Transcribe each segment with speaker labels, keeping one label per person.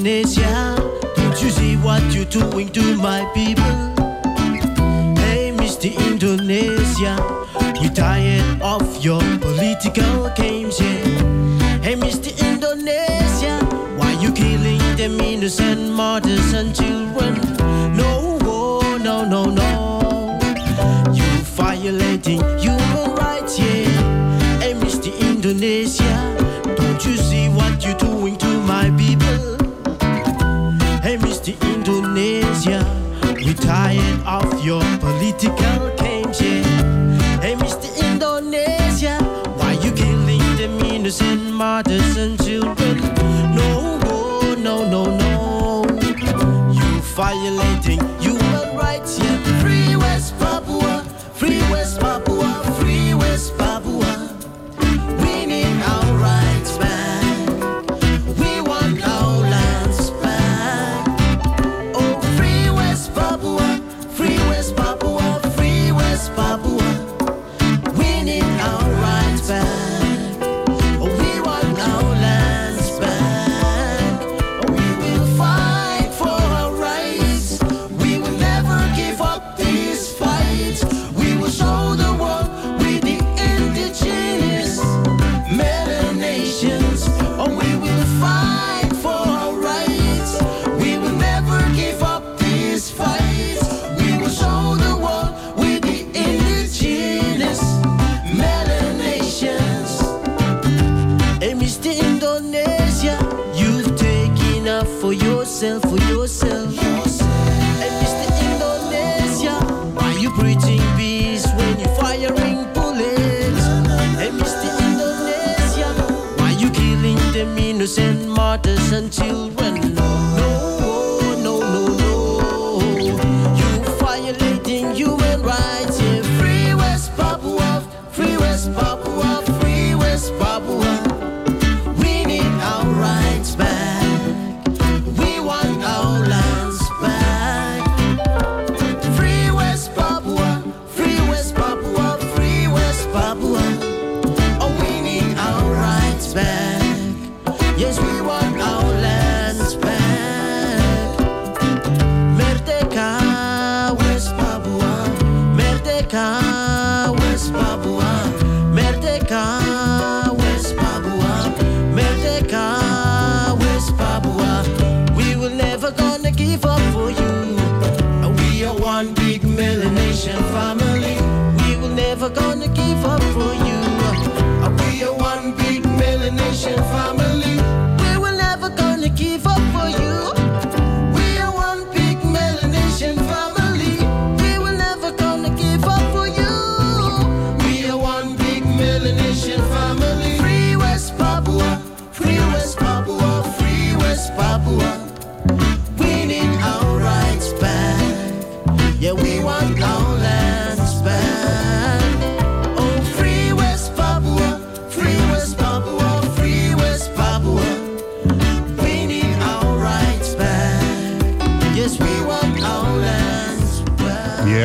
Speaker 1: Indonesia, don't you see what you're doing to my people? Hey, Mr. Indonesia, we tired of your political games, yeah. Hey, Mr. Indonesia, killing them innocent mothers and children? No, no, no, no. You violating human rights, yeah. Hey, Mr. Indonesia, don't you see what you're doing to my people? Hey, Mr. Indonesia, we're tired of your political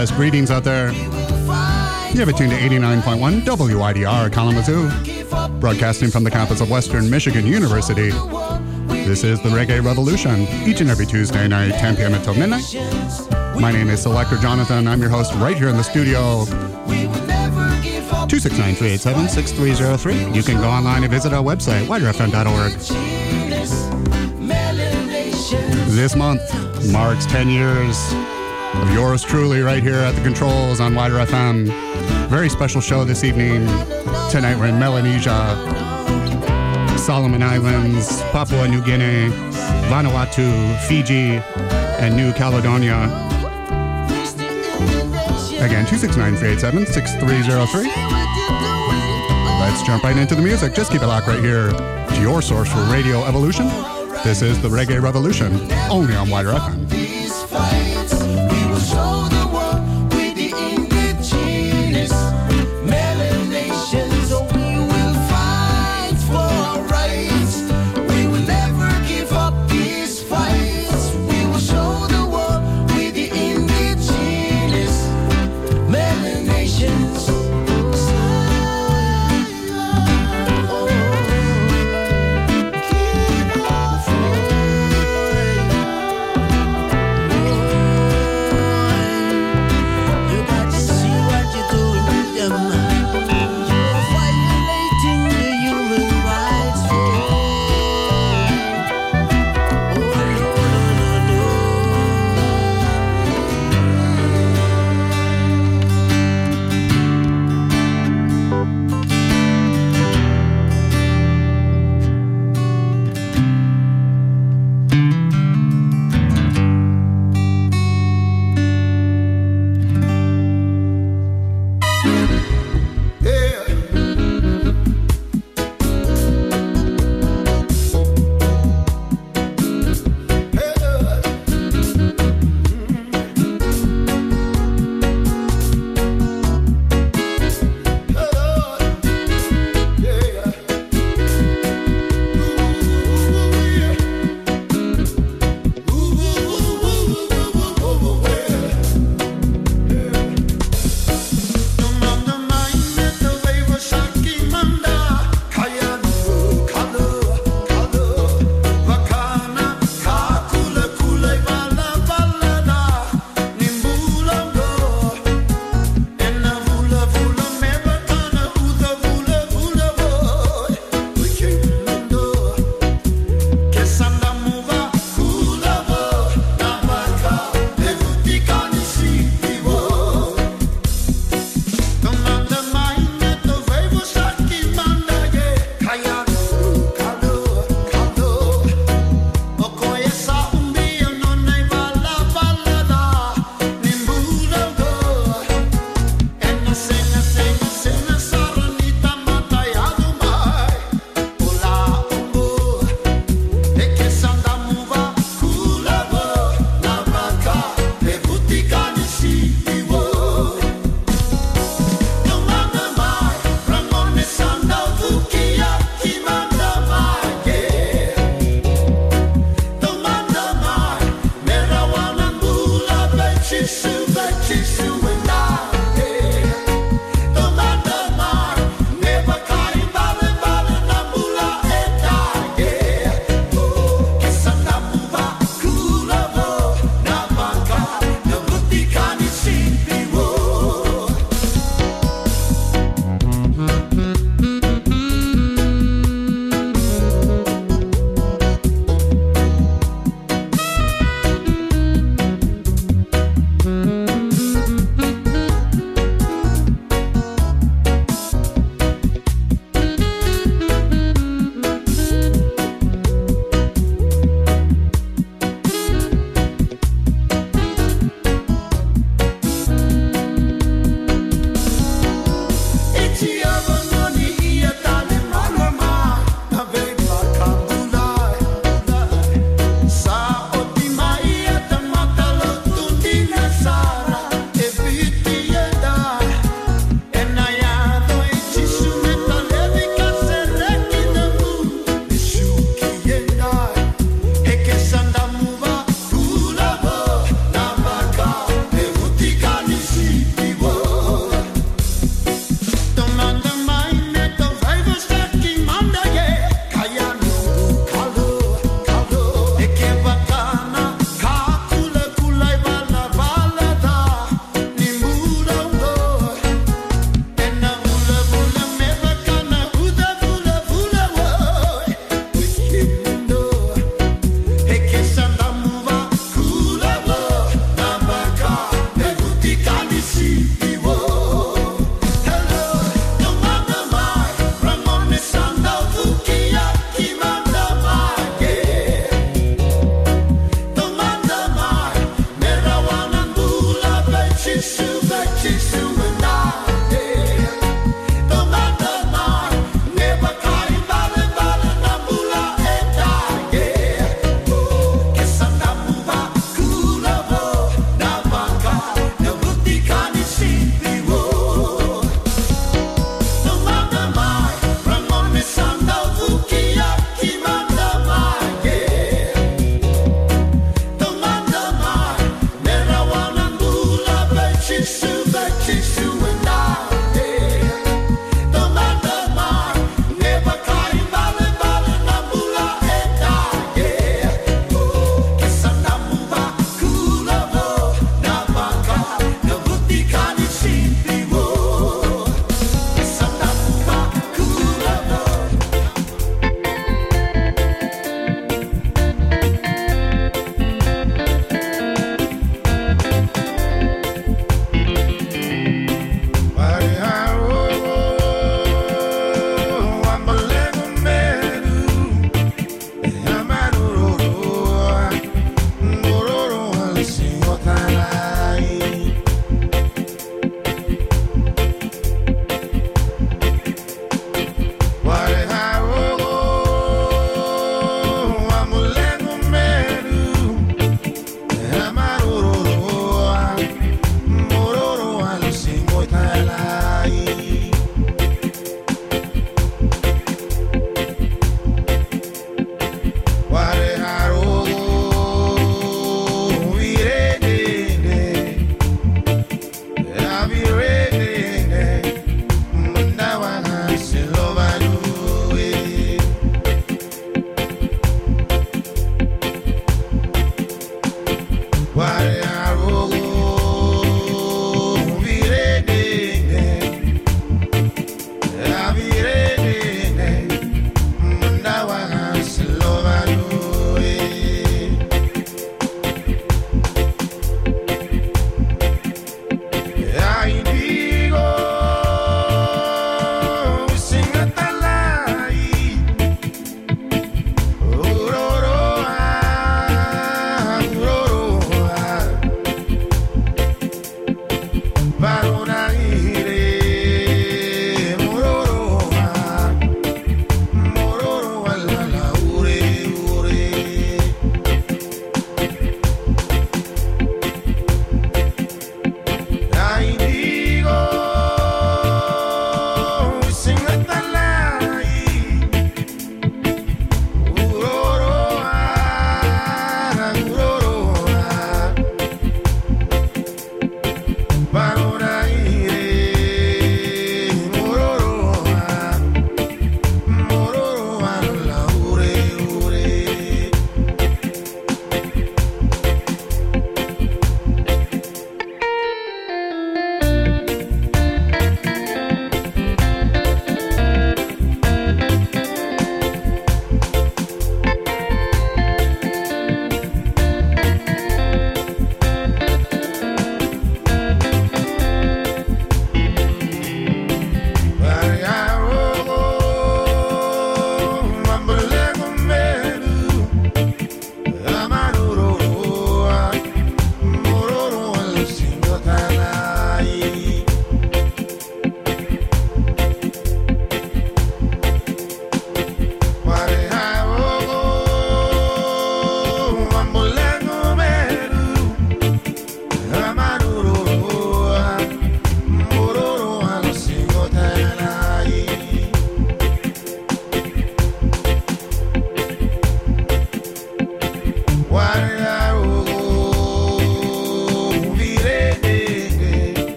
Speaker 1: Yes,
Speaker 2: greetings out there. You have it tuned to 89.1 WIDR Kalamazoo, broadcasting from the campus of Western Michigan University. This is the Reggae Revolution, each and every Tuesday night, 10 p.m. until midnight. My name is Selector Jonathon. I'm your host right here in the studio,
Speaker 1: We will never give up
Speaker 2: 269 387 6303. You can go online and visit our website, widerfm.org. This month marks 10 years of yours truly right here at the controls on Wider FM. Very special show this evening. Tonight we're in Melanesia, Solomon Islands, Papua New Guinea, Vanuatu, Fiji, and New Caledonia. Again, 269 387 6303. Let's jump right into the music. Just keep it locked right here to your source for Radio Evolution. This is the Reggae Revolution, only on Wider FM.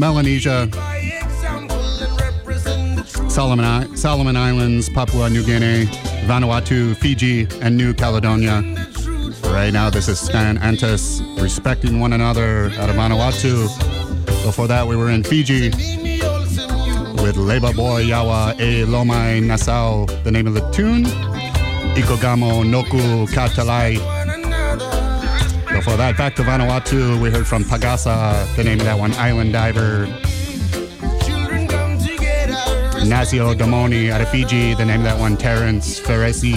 Speaker 1: Melanesia, Solomon, Solomon Islands, Papua New Guinea, Vanuatu, Fiji, and New Caledonia. Right now, this is Stan Antas, respecting one another out of Vanuatu. Before that, we were in Fiji with Leba Boy Yawa E Lomai Nassau, the name of the tune. Ikogamo Noku Katalai. Before that, back to Vanuatu, we heard from Pagasa, the name of that one, Island Diver. Nasio Domoni out of Fiji, the name of that one, Terrence Feresi.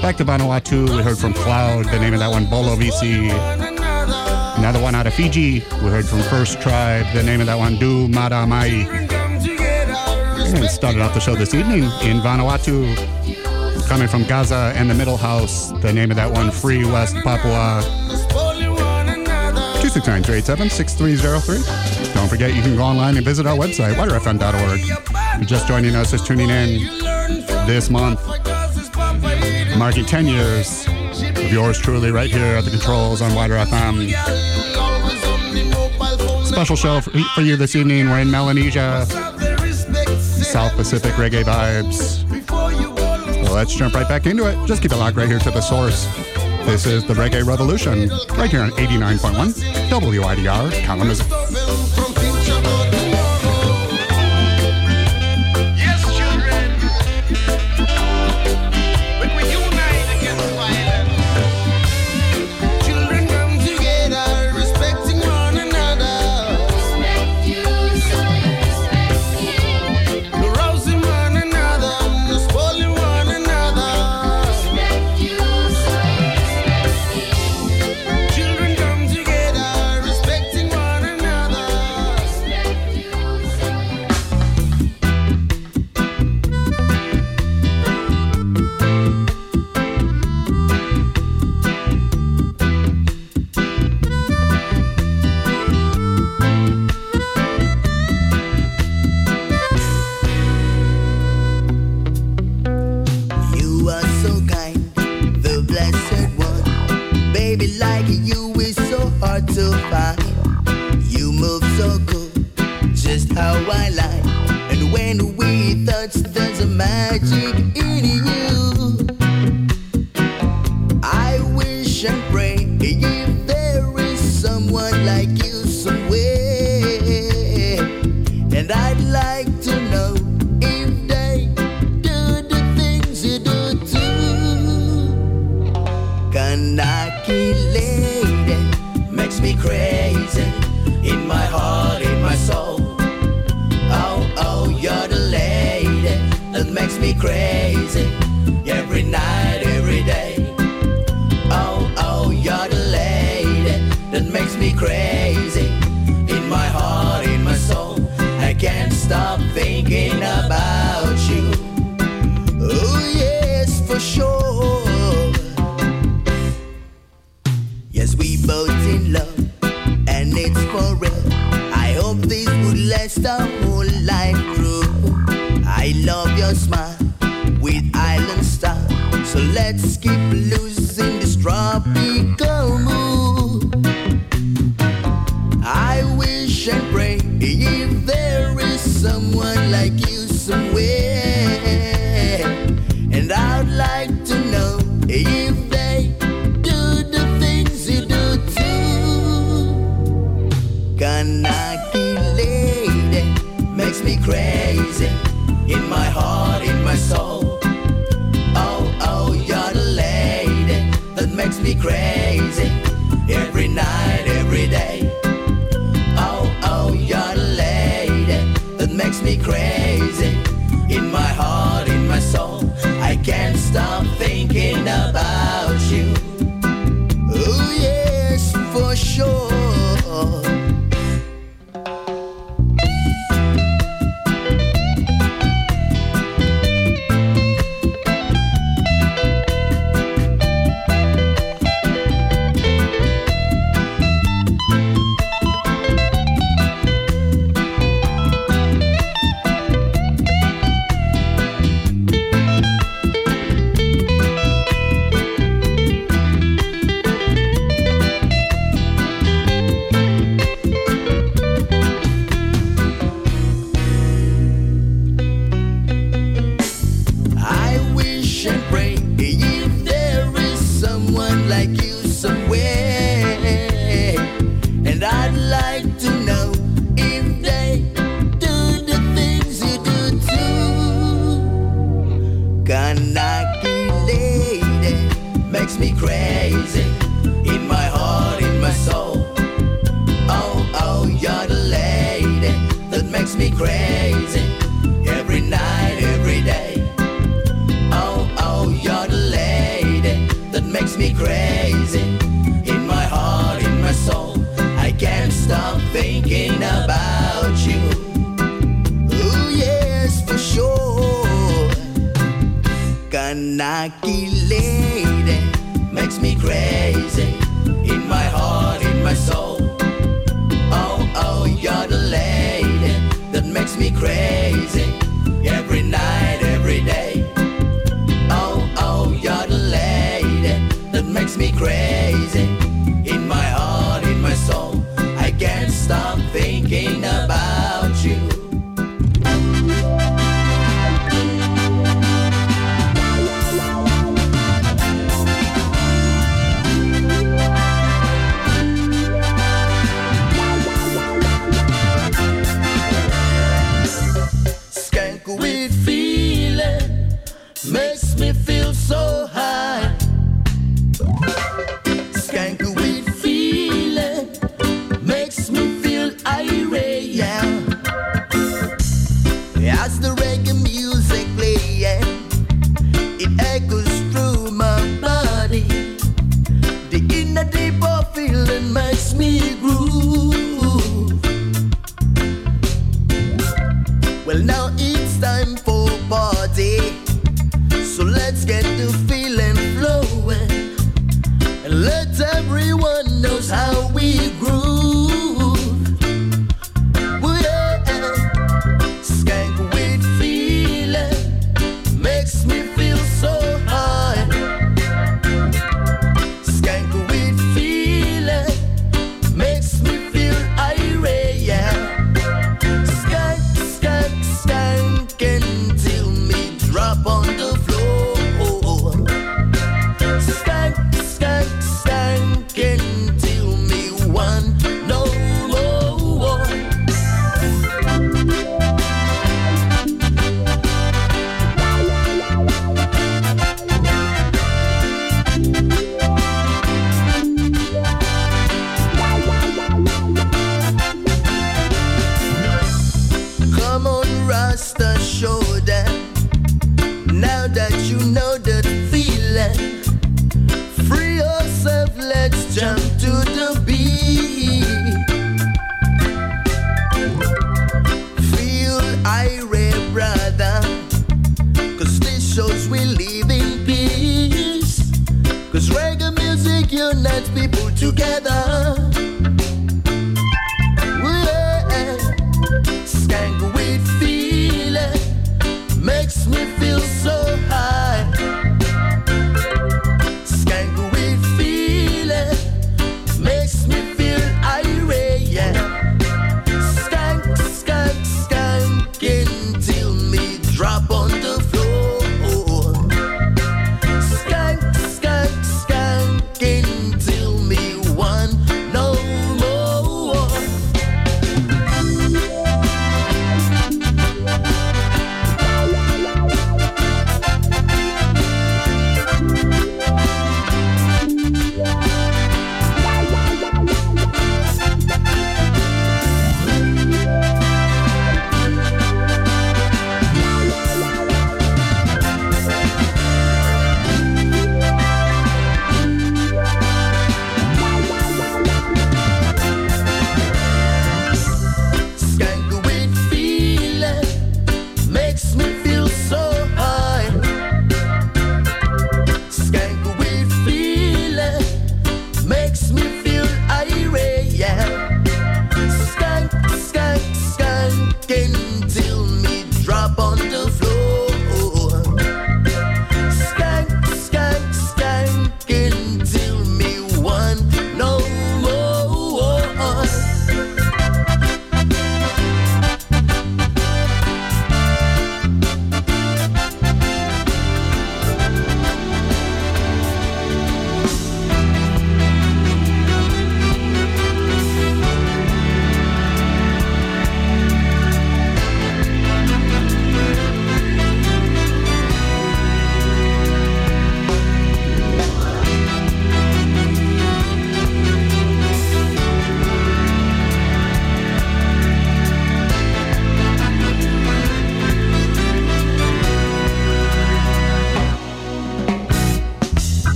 Speaker 1: Back to Vanuatu, we heard from Cloud, the name of that one, Bolo Visi. Another one out of Fiji, we heard from First Tribe, the name of that one, Dou Mada Mai. And started off the show this evening in Vanuatu, coming from Gazza and the Middle House, the name of that one, Free West Papua. 269 387 6303. Don't forget you can go online and visit our website, widerfm.org. If you're just joining us, just tuning in this month, marking 10 years of yours truly right here at the controls on Wider FM. Special show for you this evening. We're in Melanesia, South Pacific reggae vibes. Let's jump right back into it. Just keep it locked right here to the source. This is the Reggae Revolution, right here on 89.1 WIDR Kalamazoo.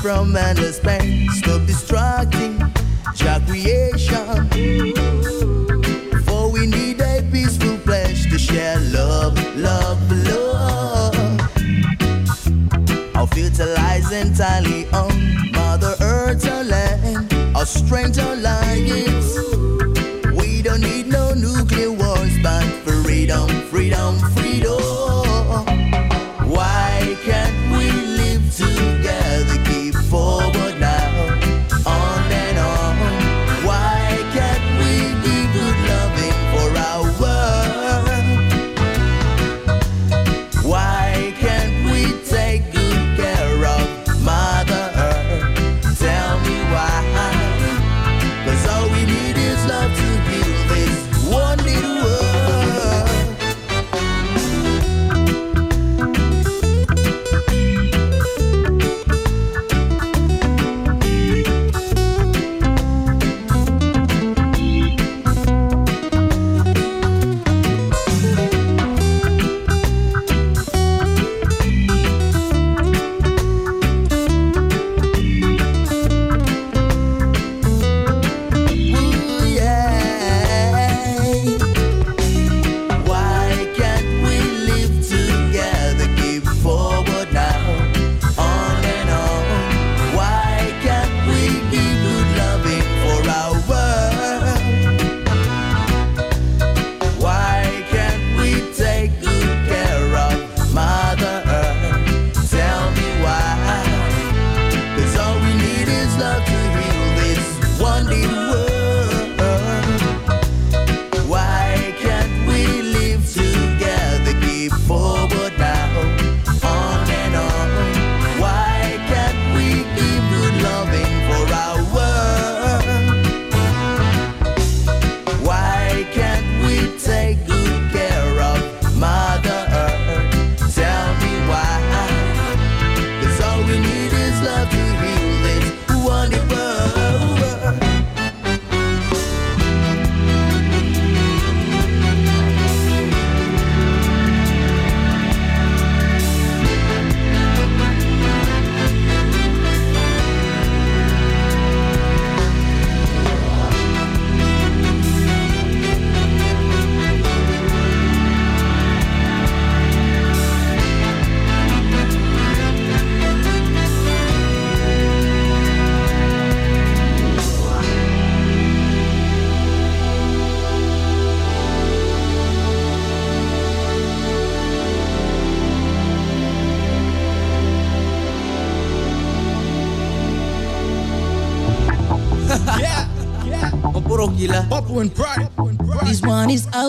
Speaker 3: from endless space Stop distracting your creation. For we need a peaceful place to share love, love, love. Our future lies entirely on Mother Earth's land, our strength, our lives. We don't need no nuclear wars, but freedom, freedom. freedom.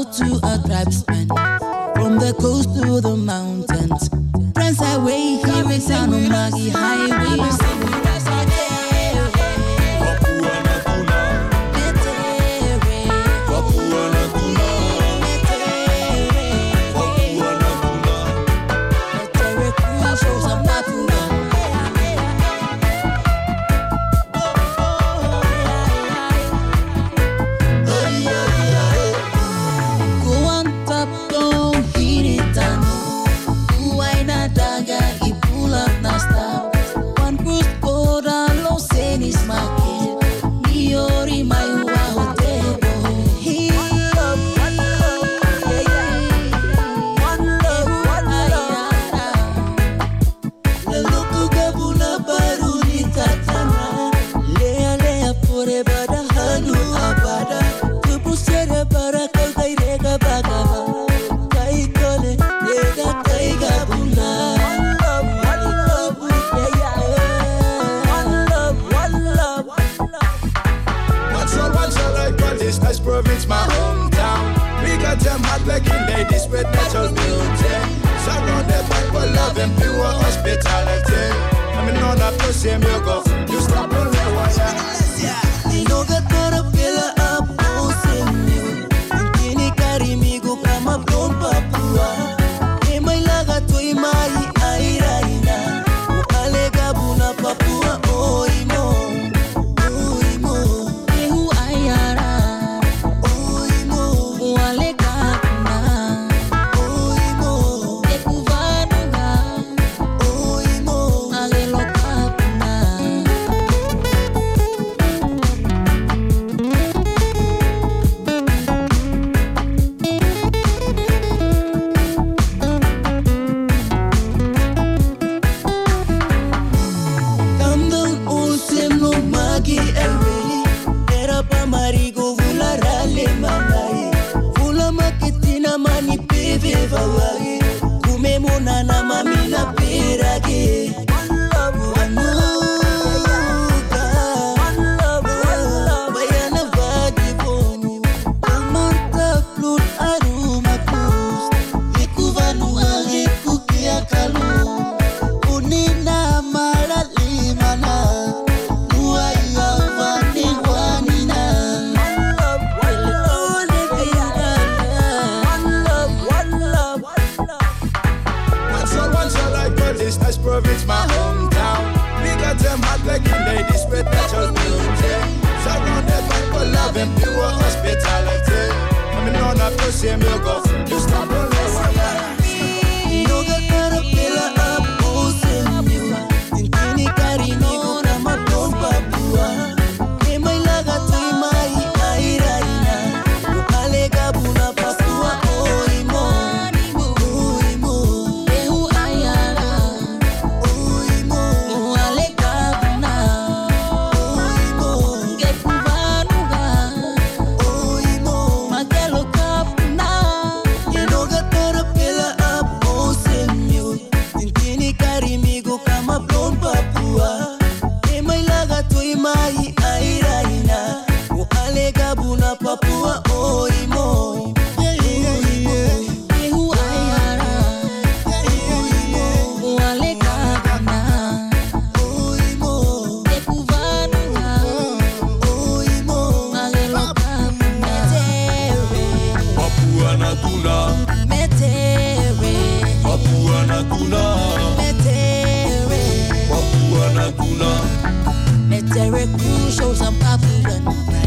Speaker 1: out to a tribesman from the coast to the mountains. Friends highway, here it's on Highway. Cool show some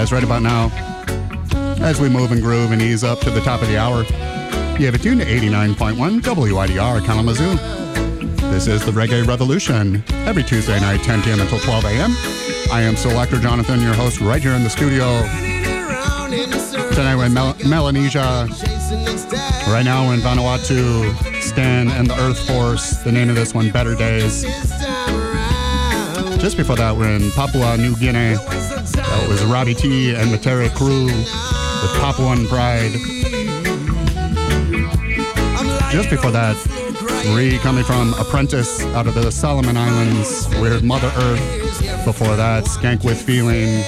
Speaker 2: Yes, right about now. As we move and groove and ease up to the top of the hour, you have it tuned to 89.1 WIDR Kalamazoo. This is the Reggae Revolution, every Tuesday night, 10 p.m. until 12 a.m. I am Selector Jonathon, your host, right here in the studio. Tonight we're in Mel- Melanesia. Right now we're in Vanuatu, Stan and the Earth Force. The name of this one, Better Days. Just before that, we're in Papua New Guinea. That was Robby T and Metere Crew with Papuan Pride. Just before that, Ree coming from Apprentice out of the Solomon Islands with Mother Earth. Before that, Skank with Feeling.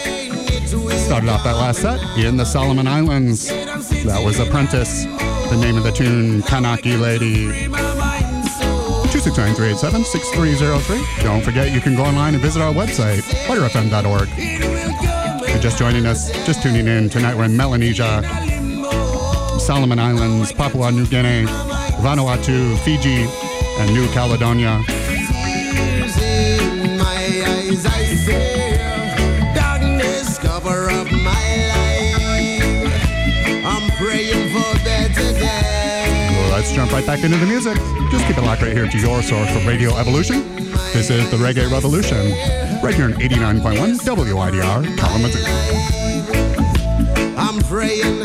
Speaker 2: Started off that last set in the Solomon Islands. That was Apprentice. The name of the tune, Kanaky Lady. 269-387-6303. Don't forget you can go online and visit our website, widrfm.org. Just joining us, just tuning in, tonight we're in Melanesia, Solomon Islands, Papua New Guinea, Vanuatu, Fiji, and New Caledonia. Let's jump right back into the music. Just keep it locked right here to your source for Radio Evolution. This is the Reggae Revolution, right here in 89.1 WIDR Kalamazoo.
Speaker 4: I'm praying,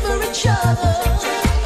Speaker 4: for
Speaker 5: each other.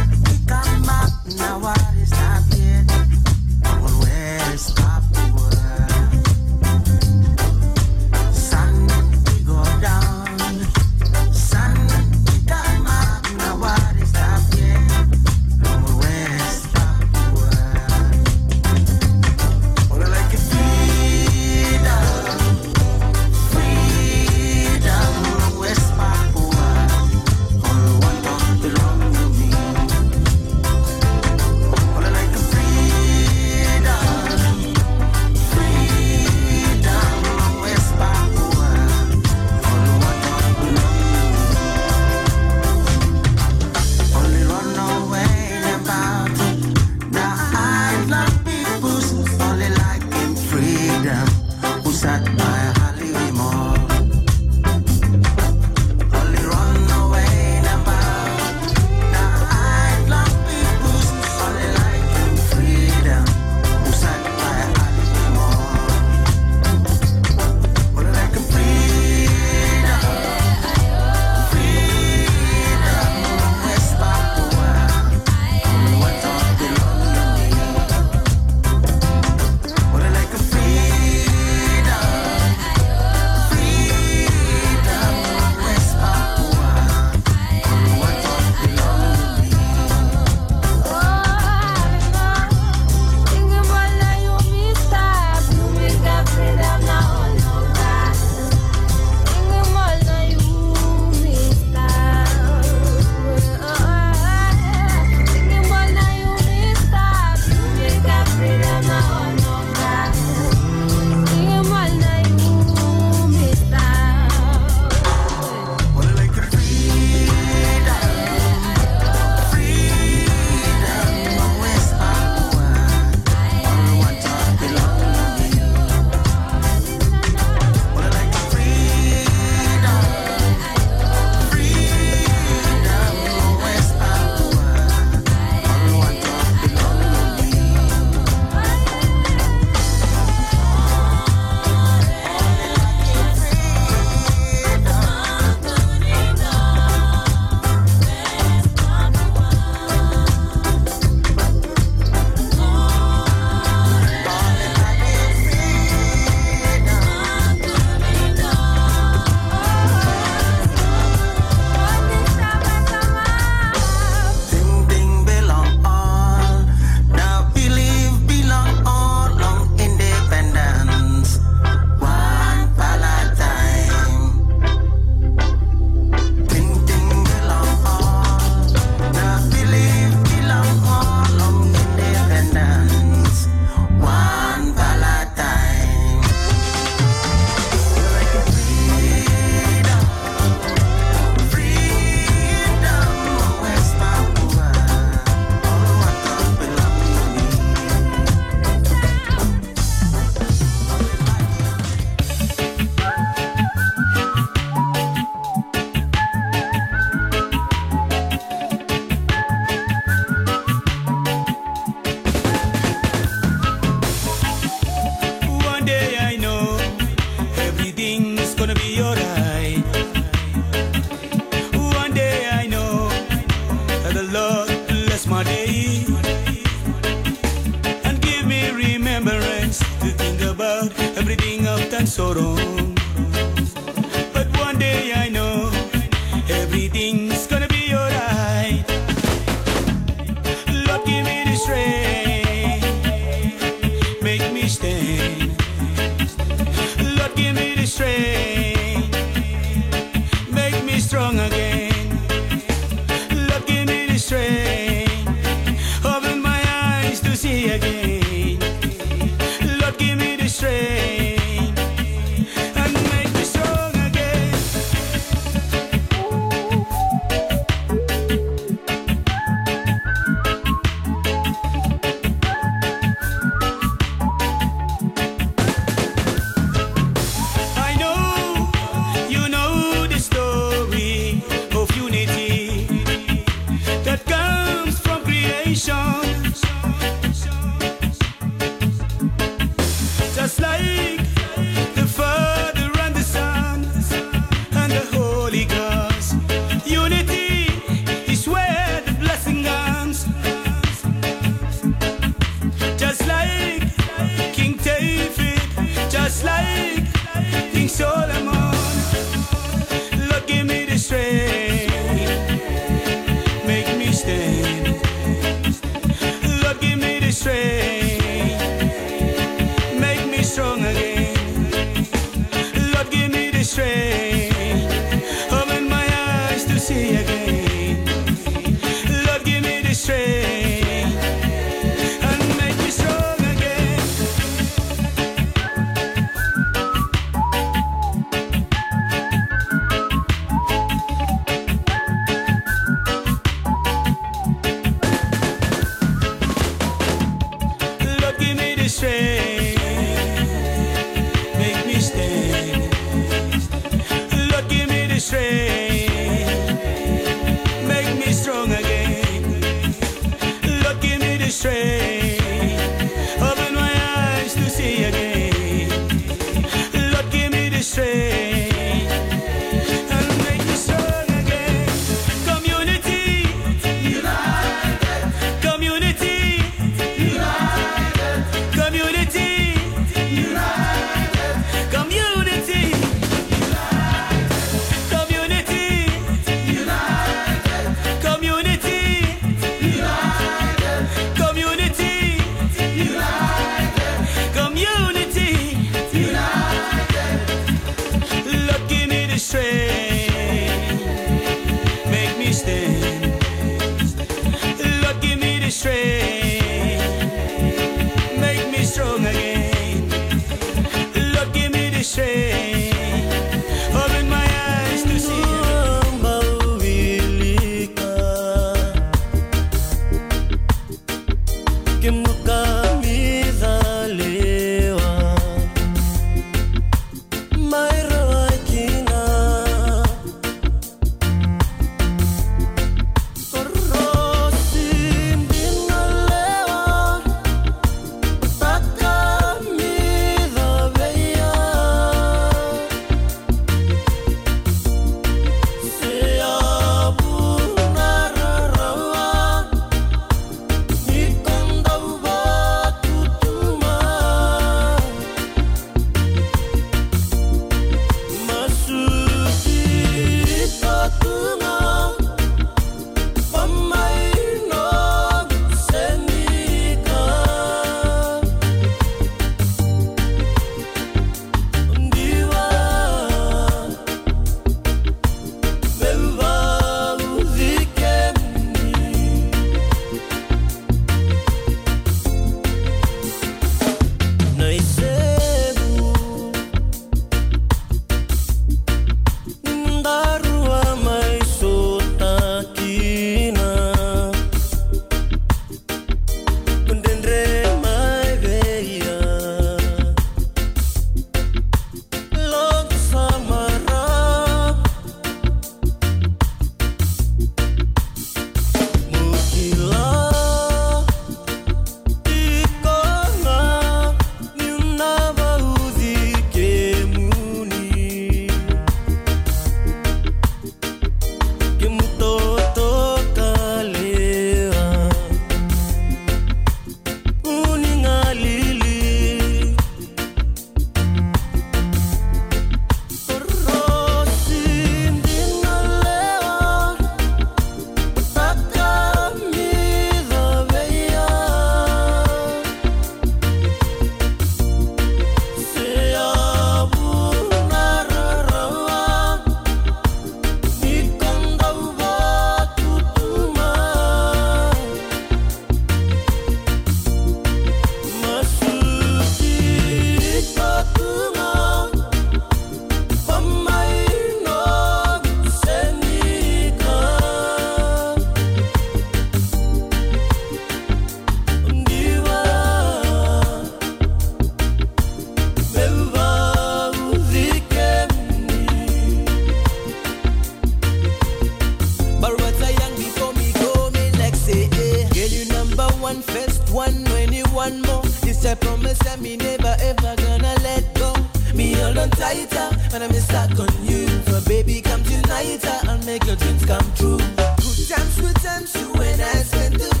Speaker 5: one more. This I promise that me never ever gonna let go. Me hold on tighter when I'm stuck on you. So baby, come tonight and make your dreams come true. Good times, good times, you and I spend the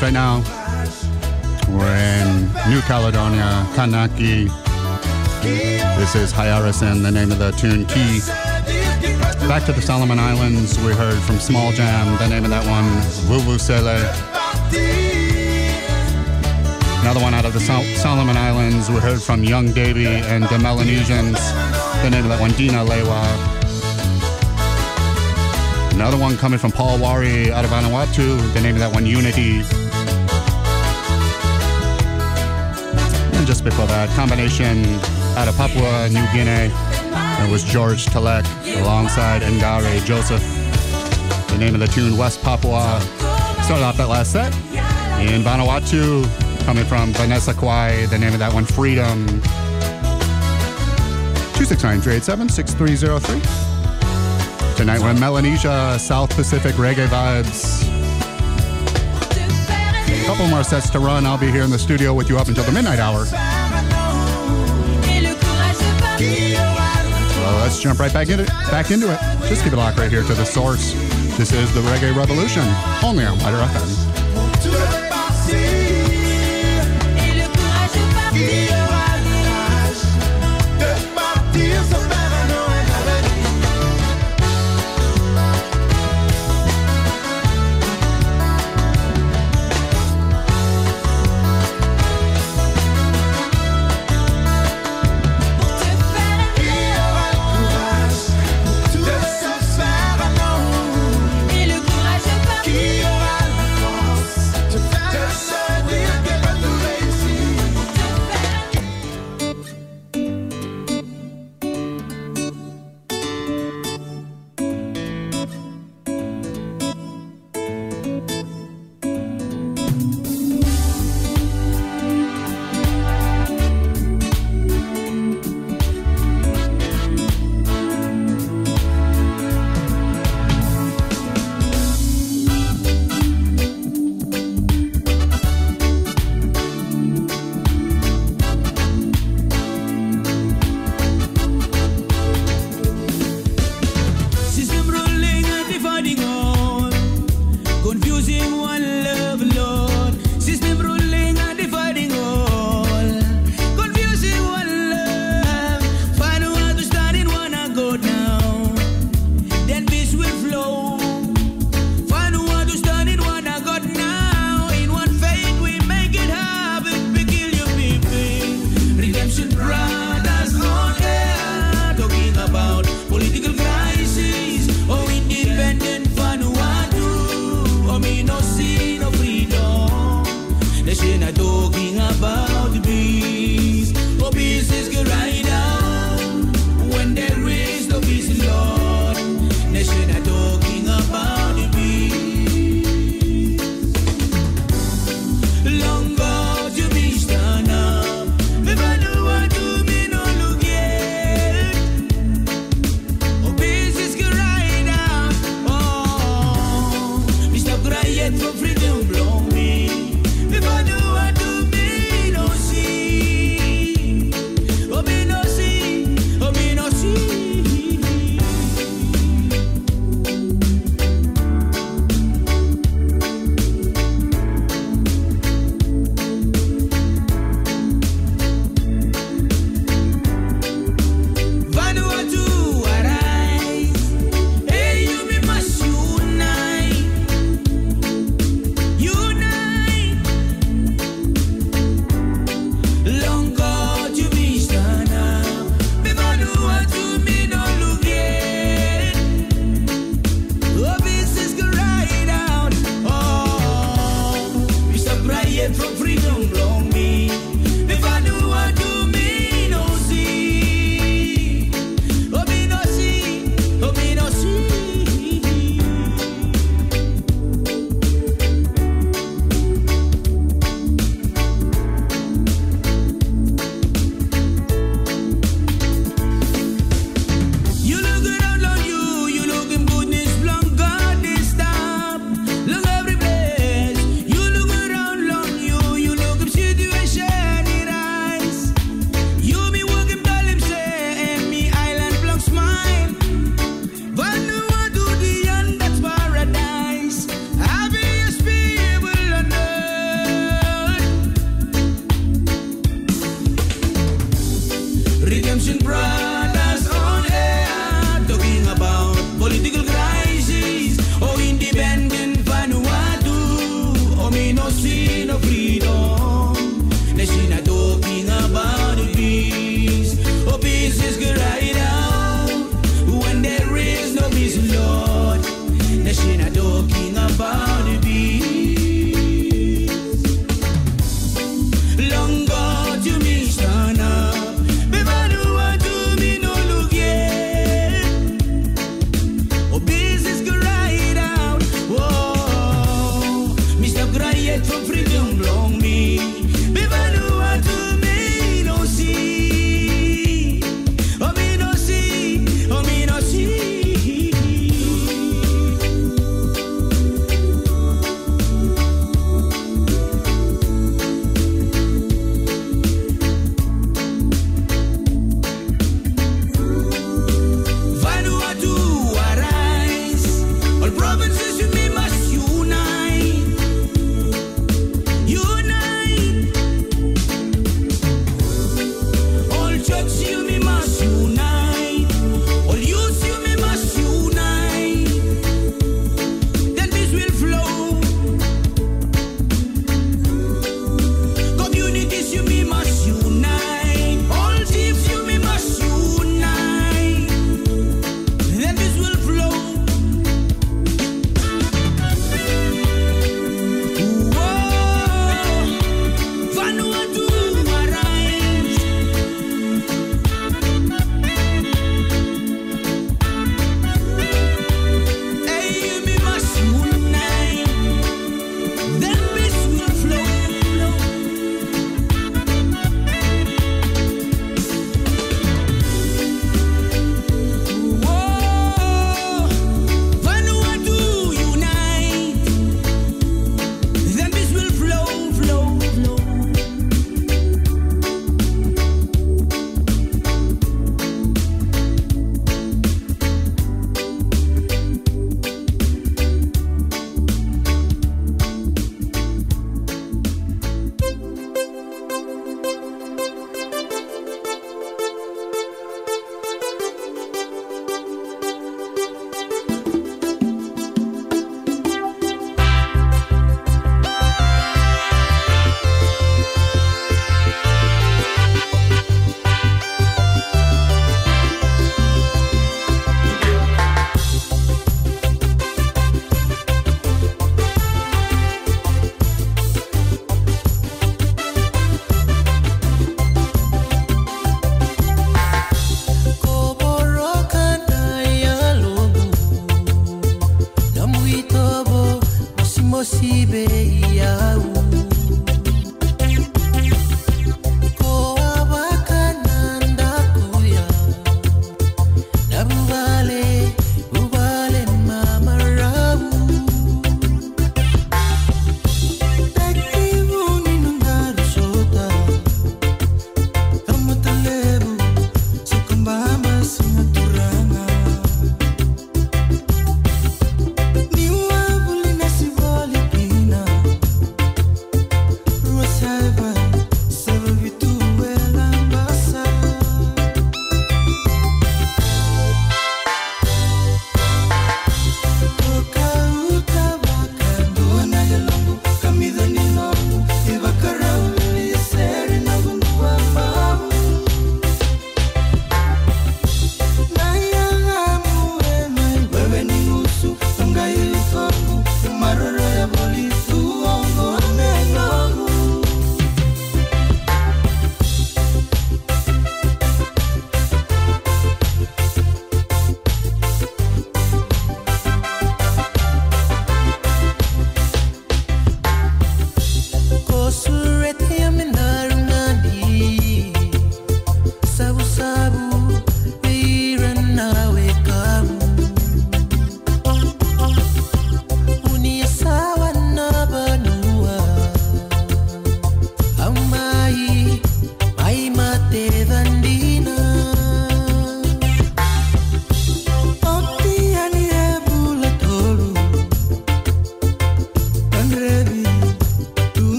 Speaker 2: Yes, right now we're in New Caledonia, Kanaky. This is Hyarison, the name of the tune Qui. Back to the Solomon Islands, we heard from Small Jam, the name of that one, Vuvusele. Another one out of the Sol- Solomon Islands, we heard from Young Davie and the Melanezianz, the name of that one, Dina Lewa. Another one coming from Paul Wari out of Vanuatu, the name of that one, Unity. Just before that, combination out of Papua New Guinea. It was George Telek alongside Ngaiire Joseph. The name of the tune, West Papua. Started off that last set in Vanuatu, coming from Vanessa Quai. The name of that one, Freedom. 269-387-6303. Tonight we're in Melanesia, South Pacific reggae vibes. Couple more sets to run. I'll be here in the studio with you up until the midnight hour. So let's jump right back into it. Back into it. Just keep it locked right here to the source. This is the Reggae Revolution, only on WIDR FM.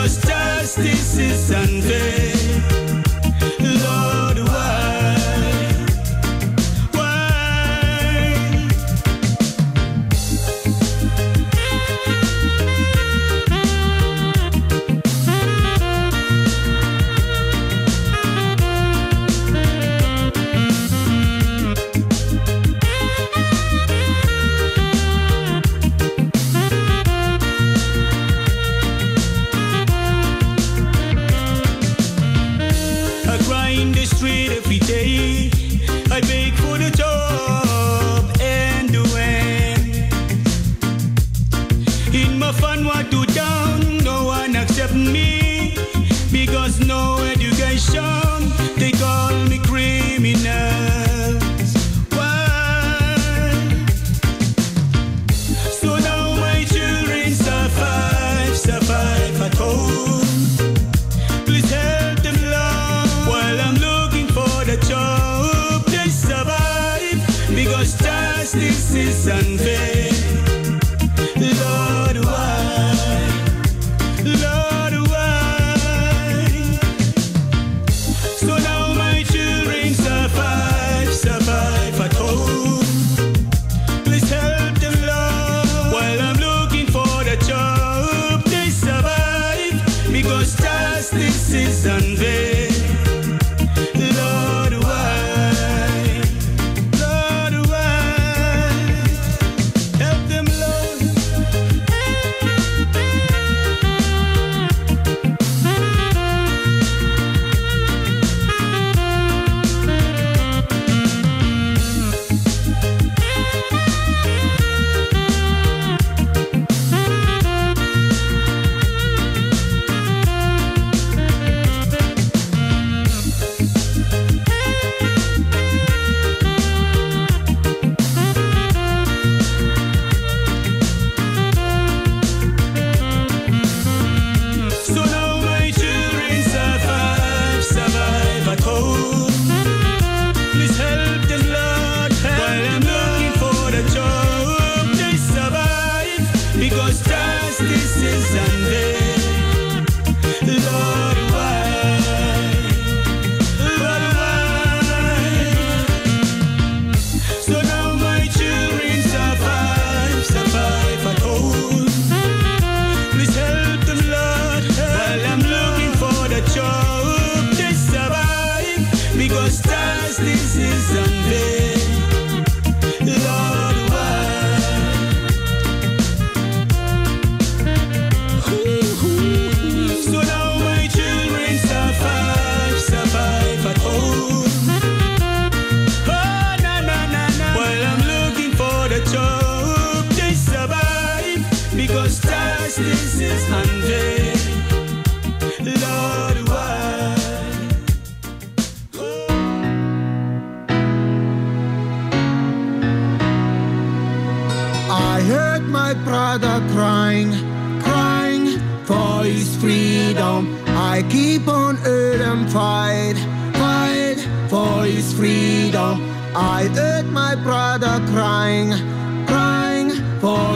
Speaker 5: because justice is
Speaker 4: an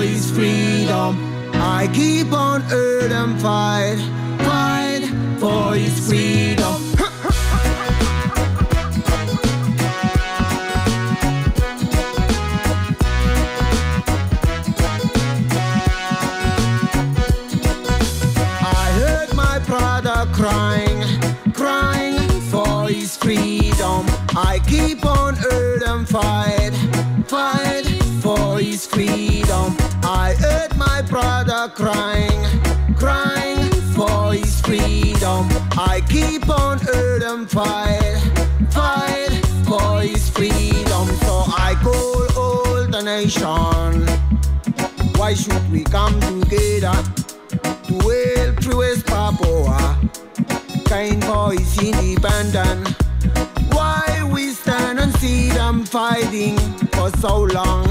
Speaker 4: always freedom. I keep on earth and fight, fight for his freedom. I heard my brother crying, crying for his freedom. I keep on earth and fight. crying, crying for his freedom. I keep on hurt and fight, fight for his freedom. So I call all the nation. Why should we come together to help West Papua? Kind for his independence. Why we stand and see them fighting for so long?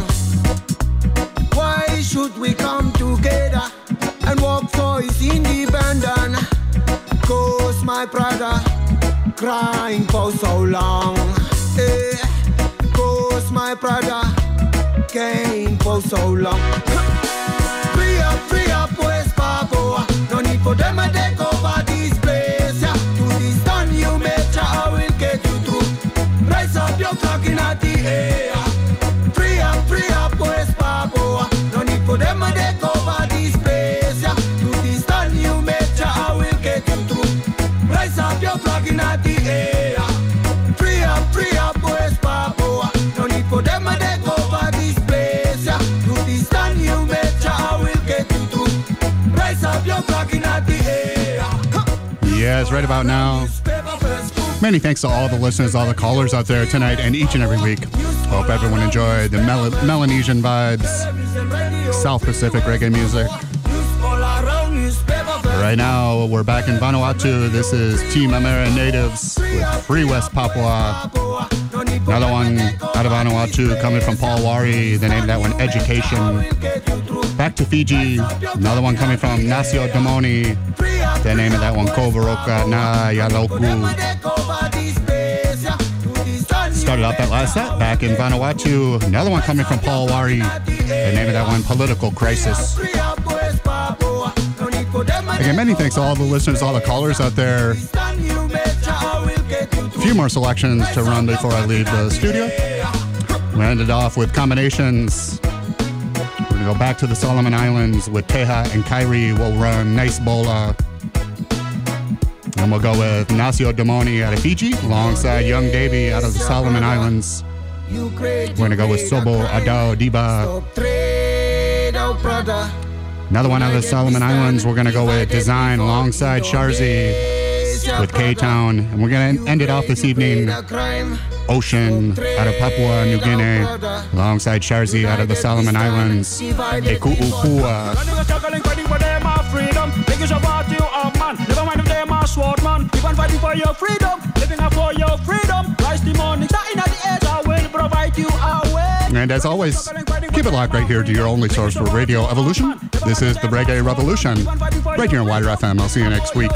Speaker 4: Why should we come together? Cause my brother crying for so long. Eh, Cause my brother came for so long. Free up, free up, West Papua. No need for them to take over this place. Yeah. To this done, you make sure I will get you through. Rise up your flag in the air.
Speaker 2: Yes, right about now. Many thanks to all the listeners, all the callers out there tonight and each and every week. Hope everyone enjoyed the Mel- Melanesian vibes, South Pacific reggae music. Right now, we're back in Vanuatu. This is T'Mamere Natives with Free West Papua. Another one out of Vanuatu coming from Paul Wari. The name that one, Education. Back to Fiji. Another one coming from Nasio Domoni. The name of that one, Ko Voroka Na Yaloqu. Started out that last set back in Vanuatu. Another one coming from Paul Wari. The name of that one, Political Crisis. Again, many thanks to all the listeners, all the callers out there. A few more selections to run before I leave the studio. We ended off with combinations. We're gonna go back to the Solomon Islands with Teha and Kairi. We'll run Nice Bola. And we'll go with Nasio Domoni out of Fiji alongside Young Davie out of the Solomon Islands. We're gonna go with Sobo Audau Diva. Another one out of the Solomon Islands. We're gonna go with Dezine alongside Sharzy with K Town. And we're gonna end it off this evening. O-Shen out of Papua New Guinea alongside Sharzy out of the Solomon Islands. Eku
Speaker 5: mind if them are sword man. Keep on fighting for your freedom. Living up for your freedom. Rise the morning, starting at the edge. I will provide you a way.
Speaker 2: And as always, keep it locked right here to your only source for Radio Evolution. This is the Reggae Revolution, right here on WIDR FM. I'll see you next week.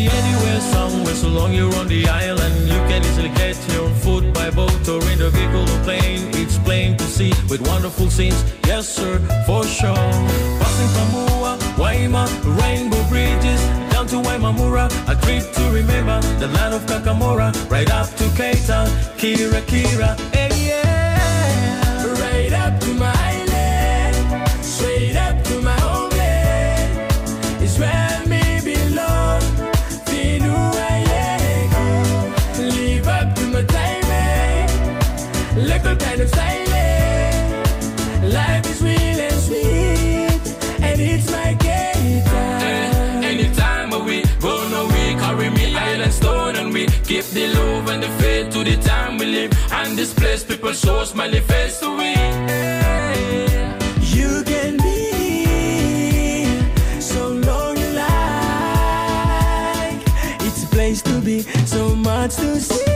Speaker 6: be anywhere, somewhere, so long you're on the island. You can easily get here on foot, by boat, or in a vehicle or plane. It's plain to see with wonderful scenes, yes, sir, for sure. Passing from Kamua, Waima, Rainbow Bridges, down to Waimamura. A trip to remember the land of Kakamora, right up to Keita, Kira Kira. Hey.
Speaker 7: keep the love and the faith to the time we live. And this place, people so smiley face to we.
Speaker 5: You can be so long you like. It's a place to be, so much to see.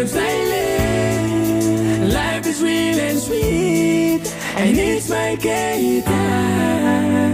Speaker 5: and I'm. Life is real and sweet, and it's my game. time.